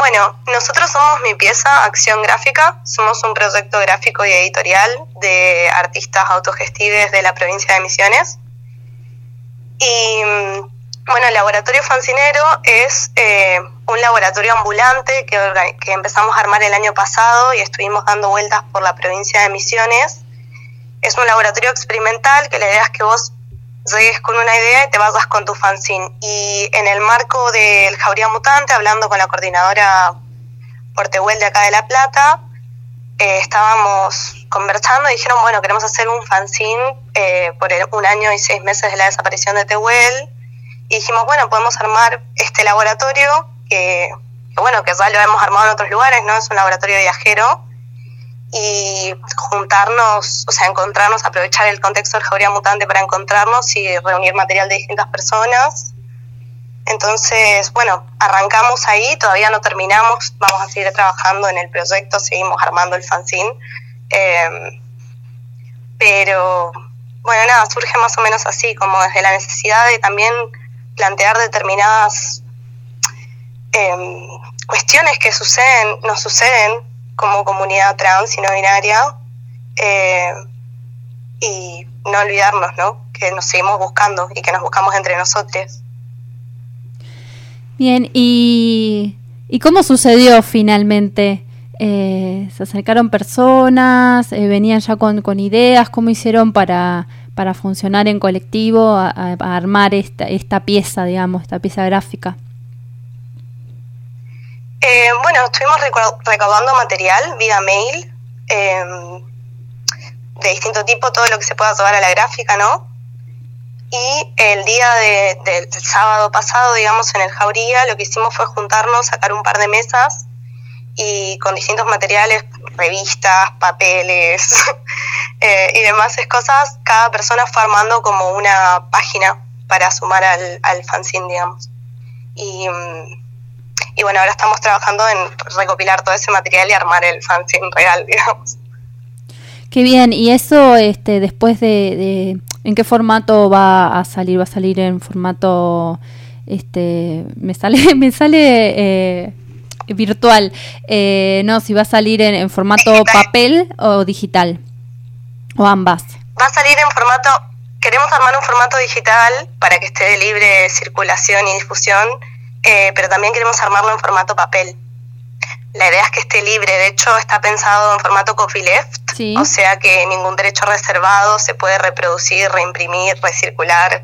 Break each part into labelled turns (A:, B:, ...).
A: Bueno, nosotros somos Mi Pieza Acción Gráfica, somos un proyecto gráfico y editorial de artistas autogestives de la provincia de Misiones. Y bueno, el laboratorio fancinero es eh, un laboratorio ambulante que, que empezamos a armar el año pasado y estuvimos dando vueltas por la provincia de Misiones. Es un laboratorio experimental que la idea es que vos llegues con una idea y te vayas con tu fanzine. Y en el marco del Jauría Mutante, hablando con la coordinadora Portehuel de acá de La Plata, eh, estábamos conversando y dijeron, bueno, queremos hacer un fanzine eh, por un año y seis meses de la desaparición de Tehuel. Y dijimos, bueno, podemos armar este laboratorio que, que, bueno, que ya lo hemos armado en otros lugares, ¿no? Es un laboratorio viajero y juntarnos, o sea, encontrarnos, aprovechar el contexto de Jauría Mutante para encontrarnos y reunir material de distintas personas. Entonces, bueno, arrancamos ahí, todavía no terminamos, vamos a seguir trabajando en el proyecto, seguimos armando el fanzine. Eh, pero, bueno, nada, surge más o menos así, como desde la necesidad de también plantear determinadas eh, cuestiones que suceden, nos suceden como comunidad trans y no binaria eh, y no olvidarnos, ¿no? Que nos seguimos buscando y que nos buscamos entre nosotros.
B: Bien, ¿y, y cómo sucedió finalmente? Eh, ¿Se acercaron personas? Eh, ¿Venían ya con, con, ideas? ¿Cómo hicieron para, para funcionar en colectivo, a, a armar esta, esta pieza, digamos, esta pieza gráfica?
A: Eh, bueno, estuvimos recaudando material vía mail eh, de distinto tipo, todo lo que se pueda llevar a la gráfica, ¿no? Y el día de, de, del sábado pasado, digamos, en el Jauría, lo que hicimos fue juntarnos, sacar un par de mesas y con distintos materiales, revistas, papeles eh, y demás cosas, cada persona fue armando como una página para sumar al, al fanzine, digamos. Y y bueno, ahora estamos trabajando en recopilar todo ese material y armar el fanzine real, digamos.
B: Qué bien, y eso este después de, de, ¿en qué formato va a salir? ¿Va a salir en formato este me sale me sale eh, virtual? Eh, no, si va a salir en, en formato digital. papel o digital o ambas.
A: Va a salir en formato queremos armar un formato digital para que esté de libre circulación y difusión eh, pero también queremos armarlo en formato papel. La idea es que esté libre, de hecho está pensado en formato copyleft, sí. o sea que ningún derecho reservado se puede reproducir, reimprimir, recircular.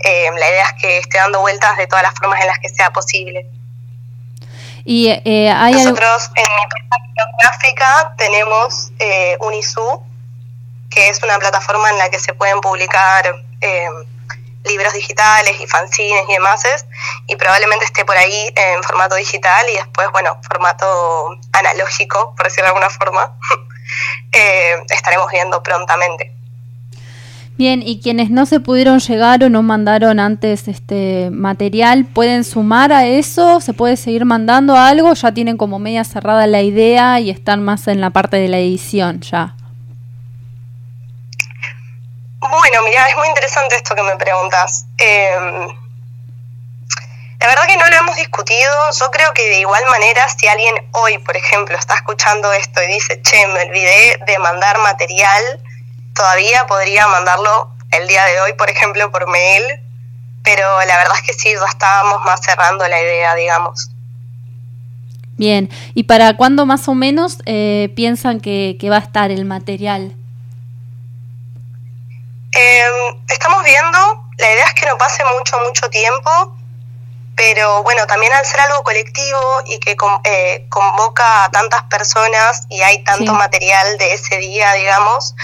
A: Eh, la idea es que esté dando vueltas de todas las formas en las que sea posible.
B: Y eh, hay
A: Nosotros en mi gráfica tenemos eh, Unisu, que es una plataforma en la que se pueden publicar eh, libros digitales y fanzines y demás, y probablemente esté por ahí en formato digital y después, bueno, formato analógico, por decirlo de alguna forma, eh, estaremos viendo prontamente.
B: Bien, y quienes no se pudieron llegar o no mandaron antes este material, ¿pueden sumar a eso? ¿Se puede seguir mandando algo? ¿Ya tienen como media cerrada la idea y están más en la parte de la edición ya?
A: Bueno, mira, es muy interesante esto que me preguntas. Eh, la verdad que no lo hemos discutido. Yo creo que de igual manera, si alguien hoy, por ejemplo, está escuchando esto y dice, che, me olvidé de mandar material, todavía podría mandarlo el día de hoy, por ejemplo, por mail. Pero la verdad es que sí, ya estábamos más cerrando la idea, digamos.
B: Bien, ¿y para cuándo más o menos eh, piensan que va a estar el material?
A: Eh, estamos viendo, la idea es que no pase mucho, mucho tiempo, pero bueno, también al ser algo colectivo y que eh, convoca a tantas personas y hay tanto sí. material de ese día, digamos,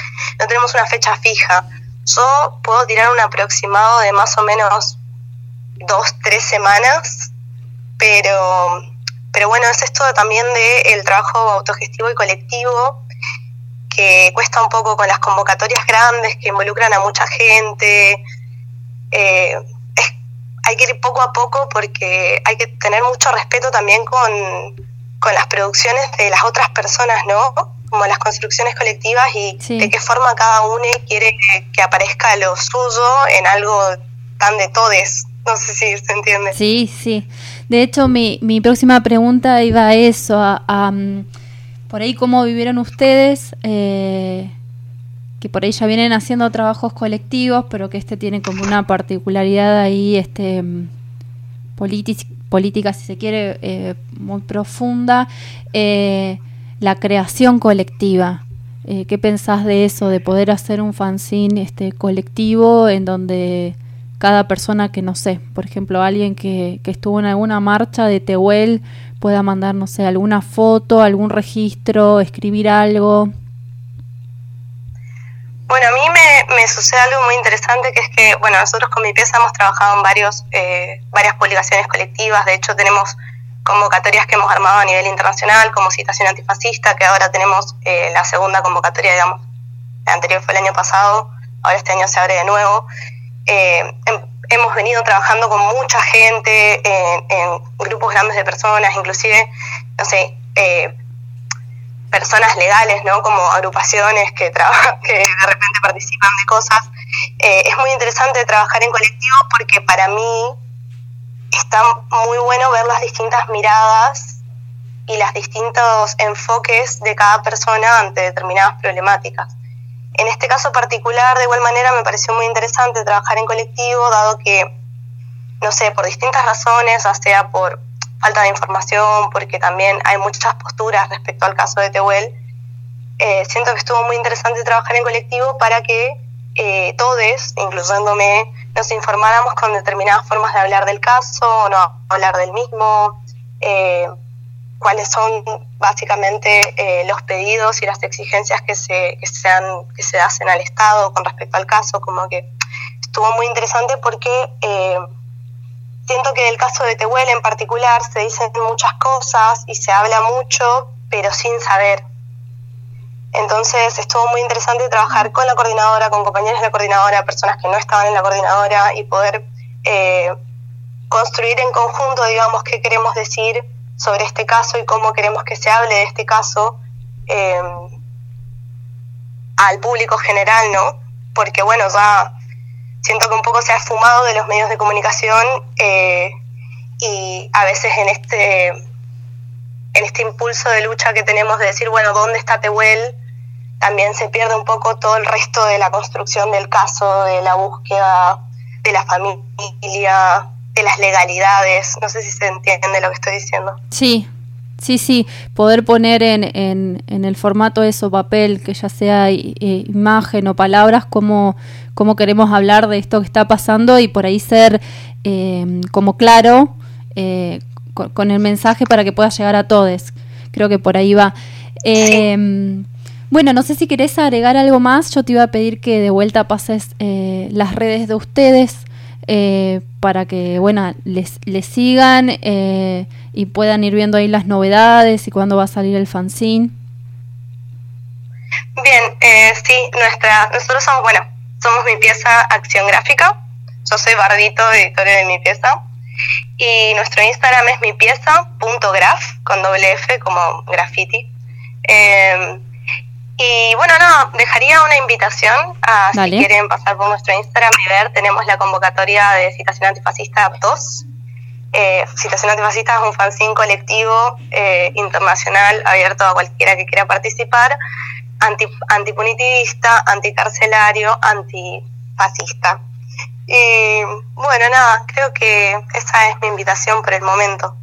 A: no tenemos una fecha fija. Yo puedo tirar un aproximado de más o menos dos, tres semanas, pero, pero bueno, es esto también del de trabajo autogestivo y colectivo que cuesta un poco con las convocatorias grandes que involucran a mucha gente. Eh, es, hay que ir poco a poco porque hay que tener mucho respeto también con, con las producciones de las otras personas, ¿no? Como las construcciones colectivas y sí. de qué forma cada uno quiere que, que aparezca lo suyo en algo tan de todes. No sé si se entiende.
B: Sí, sí. De hecho, mi, mi próxima pregunta iba a eso, a, mm, por ahí cómo vivieron ustedes, eh, que por ahí ya vienen haciendo trabajos colectivos, pero que este tiene como una particularidad ahí, este mm, política, si se quiere, eh, muy profunda, eh, la creación colectiva. ¿Qué pensás de eso, de poder hacer un fanzine este, colectivo en donde cada persona que, no sé, por ejemplo, alguien que, que estuvo en alguna marcha de Tehuel pueda mandar, no sé, alguna foto, algún registro, escribir algo?
A: Bueno, a mí me, me, sucede algo muy interesante que es que, bueno, nosotros con mi pieza hemos trabajado en varios, eh, varias publicaciones colectivas, de hecho tenemos convocatorias que hemos armado a nivel internacional, como Citación Antifascista, que ahora tenemos eh, la segunda convocatoria, digamos, la anterior fue el año pasado, ahora este año se abre de nuevo. Eh, em, hemos venido trabajando con mucha gente, en, grupos grandes de personas, inclusive, no sé, eh, personas legales, ¿no? Como agrupaciones que, que de repente participan de cosas. es muy interesante trabajar en colectivo porque para mí está muy bueno ver las distintas miradas y los distintos enfoques de cada persona ante determinadas problemáticas. En este caso particular, de igual manera, me pareció muy interesante trabajar en colectivo, dado que, no sé, por distintas razones, ya sea por falta de información, porque también hay muchas posturas respecto al caso de Tehuel, eh, siento que estuvo muy interesante trabajar en colectivo para que eh, todos, incluyéndome, nos informáramos con determinadas formas de hablar del caso no hablar del mismo, eh, cuáles son básicamente eh, los pedidos y las exigencias que se, que, que se hacen al Estado con respecto al caso, como que estuvo muy interesante porque eh, siento que del caso de Tehuel en particular se dicen muchas cosas y se habla mucho, pero sin saber. Entonces estuvo muy interesante trabajar con la coordinadora, con compañeros de la coordinadora, personas que no estaban en la coordinadora y poder eh, construir en conjunto, digamos, qué queremos decir sobre este caso y cómo queremos que se hable de este caso eh, al público general, ¿no? Porque bueno, ya siento que un poco se ha fumado de los medios de comunicación eh, y a veces en este en este impulso de lucha que tenemos de decir, bueno, ¿dónde está Tehuel? también se pierde un poco todo el resto de la construcción del caso, de la búsqueda de la familia, de las legalidades. No sé si se entiende lo que estoy diciendo.
B: Sí, sí, sí. Poder poner en, en, el formato eso, papel, que ya sea eh, imagen o palabras, cómo, cómo queremos hablar de esto que está pasando y por ahí ser eh, como claro eh, con, el mensaje para que pueda llegar a todos. Creo que por ahí va. Eh, bueno, no sé si querés agregar algo más. Yo te iba a pedir que de vuelta pases eh, las redes de ustedes eh, para que, bueno, les, les sigan eh, y puedan ir viendo ahí las novedades y cuándo va a salir el fanzine.
A: Bien, sí, nuestra, nosotros somos, bueno, somos mi pieza Acción Gráfica. Yo soy Bardito, editora de mi pieza. Y nuestro Instagram es mi pieza.graf, con doble F como graffiti. Y bueno, no, dejaría una invitación a si quieren pasar por nuestro Instagram y ver, tenemos la convocatoria de Citación Antifascista 2. Eh, Citación Antifascista es un fanzine colectivo eh, internacional abierto a cualquiera que quiera participar, anti, antipunitivista, anticarcelario, antifascista. Y bueno, nada, creo que esa es mi invitación por el momento.